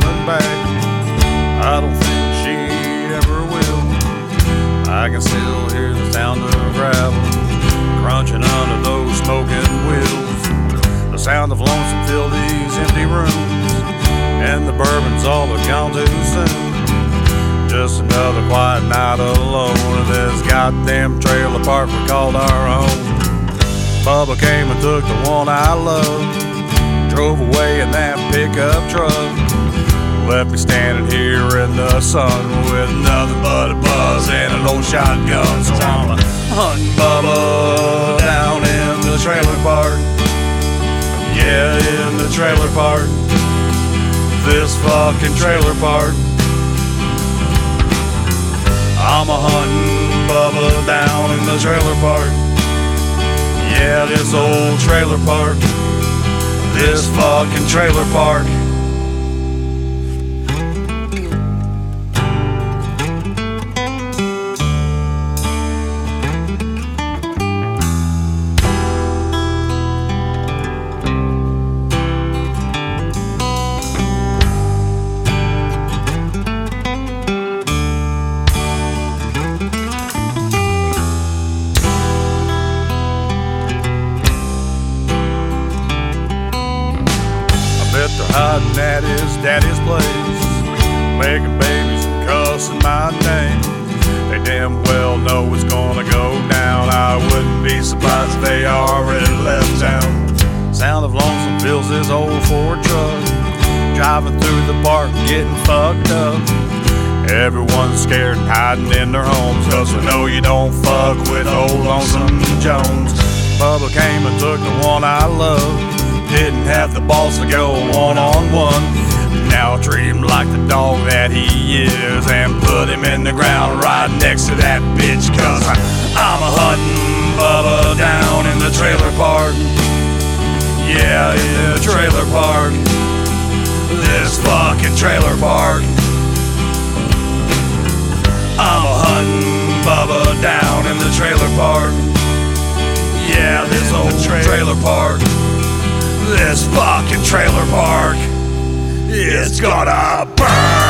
coming back. I don't think she ever will. I can still hear the sound of gravel crunching under those smoking wheels. The sound of lonesome fill these empty rooms, and the bourbon's all but gone too soon. Just another quiet night alone in this goddamn trailer park we called our own. Bubba came and took the one I loved, drove away in that pickup truck. Left me standing here in the sun with nothing but a buzz and an old shotgun. So I'm a hunting Bubba down in the trailer park. Yeah, in the trailer park. This fucking trailer park. I'm a hunting Bubba down in the trailer park. Yeah, this old trailer park. This fucking trailer park. Bet they're hiding at his daddy's place, making babies and cussing my name. They damn well know it's gonna go down. I wouldn't be surprised if they already left town. Sound of lonesome fills this old Ford truck, driving through the park, getting fucked up. Everyone's scared and hiding in their homes, cause we know you don't fuck with old lonesome Jones. Bubba came and took the one I love. Didn't have the balls to go one on. Now treat him like the dog that he is and put him in the ground right next to that bitch. Cause I, I'm a hunting Bubba down in the trailer park. Yeah, in the trailer park. This fucking trailer park. I'm a hunting Bubba down in the trailer park. Yeah, this old trailer park. This fucking trailer park. It's gonna burn.